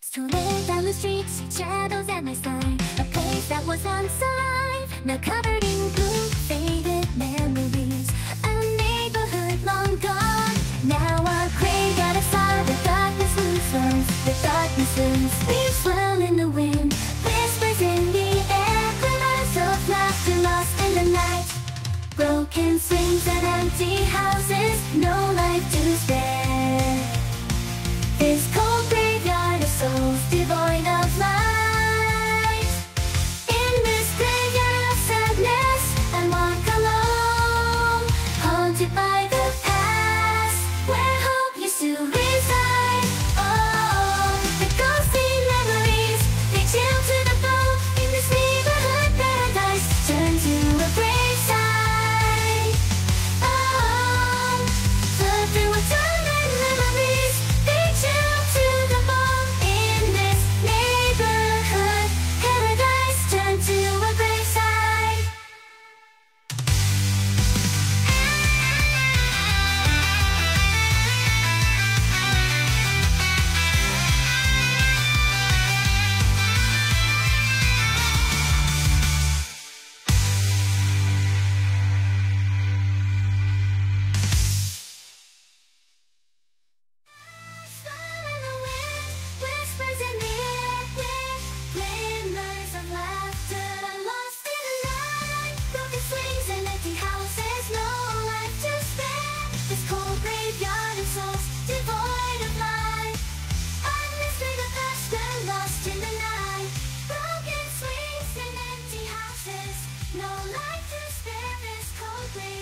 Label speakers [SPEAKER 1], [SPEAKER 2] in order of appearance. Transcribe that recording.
[SPEAKER 1] Strolled down the streets, shadows at my side A place that was once alive Now covered in gloom, faded memories A neighborhood long gone. Now our graveyard is all the darkness loosens The darkness loose Leaves swirl in the wind Whispers in the air Glimmers of laughter lost in the night. Broken swings and empty houses